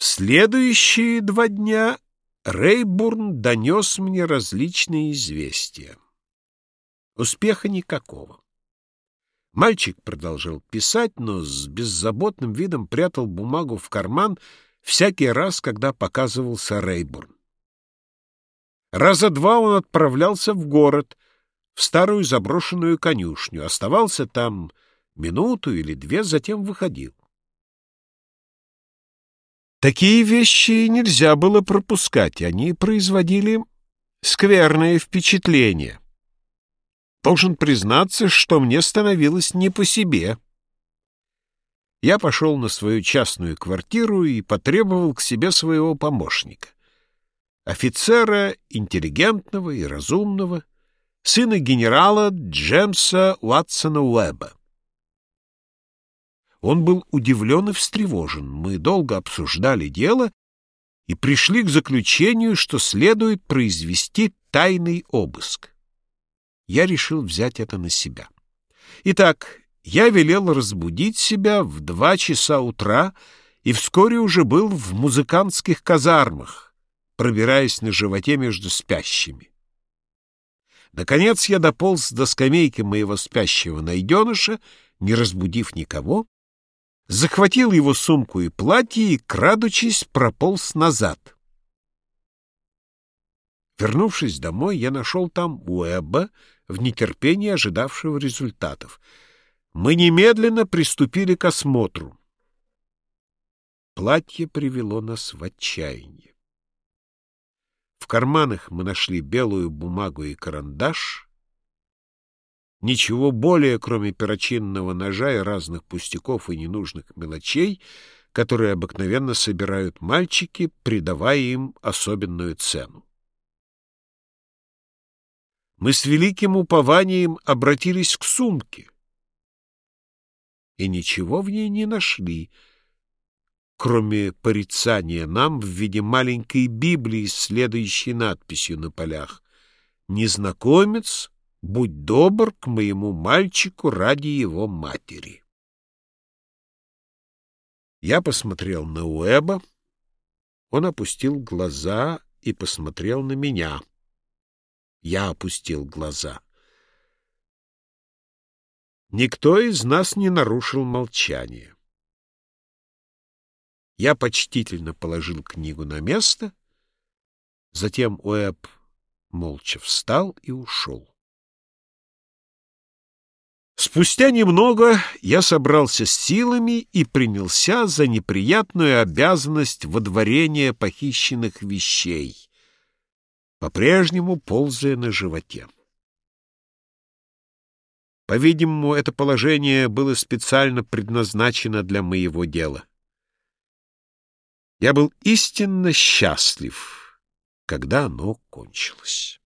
В следующие два дня Рейбурн донес мне различные известия. Успеха никакого. Мальчик продолжал писать, но с беззаботным видом прятал бумагу в карман всякий раз, когда показывался Рейбурн. Раза два он отправлялся в город, в старую заброшенную конюшню, оставался там минуту или две, затем выходил. Такие вещи нельзя было пропускать, они производили скверное впечатление. Должен признаться, что мне становилось не по себе. Я пошел на свою частную квартиру и потребовал к себе своего помощника. Офицера, интеллигентного и разумного, сына генерала Джемса Уатсона Уэбба. Он был удивлен и встревожен. Мы долго обсуждали дело и пришли к заключению, что следует произвести тайный обыск. Я решил взять это на себя. Итак, я велел разбудить себя в два часа утра и вскоре уже был в музыкантских казармах, пробираясь на животе между спящими. Наконец я дополз до скамейки моего спящего найденыша, не разбудив никого, захватил его сумку и платье и, крадучись, прополз назад. Вернувшись домой, я нашел там Уэбба, в нетерпении ожидавшего результатов. Мы немедленно приступили к осмотру. Платье привело нас в отчаяние. В карманах мы нашли белую бумагу и карандаш — Ничего более, кроме перочинного ножа и разных пустяков и ненужных мелочей, которые обыкновенно собирают мальчики, придавая им особенную цену. Мы с великим упованием обратились к сумке и ничего в ней не нашли, кроме порицания нам в виде маленькой Библии с следующей надписью на полях «Незнакомец будь добр к моему мальчику ради его матери. Я посмотрел на Уэба, он опустил глаза и посмотрел на меня. Я опустил глаза. Никто из нас не нарушил молчание. Я почтительно положил книгу на место, затем Уэб молча встал и ушел. Спустя немного я собрался с силами и принялся за неприятную обязанность водворения похищенных вещей, по-прежнему ползая на животе. По-видимому, это положение было специально предназначено для моего дела. Я был истинно счастлив, когда оно кончилось.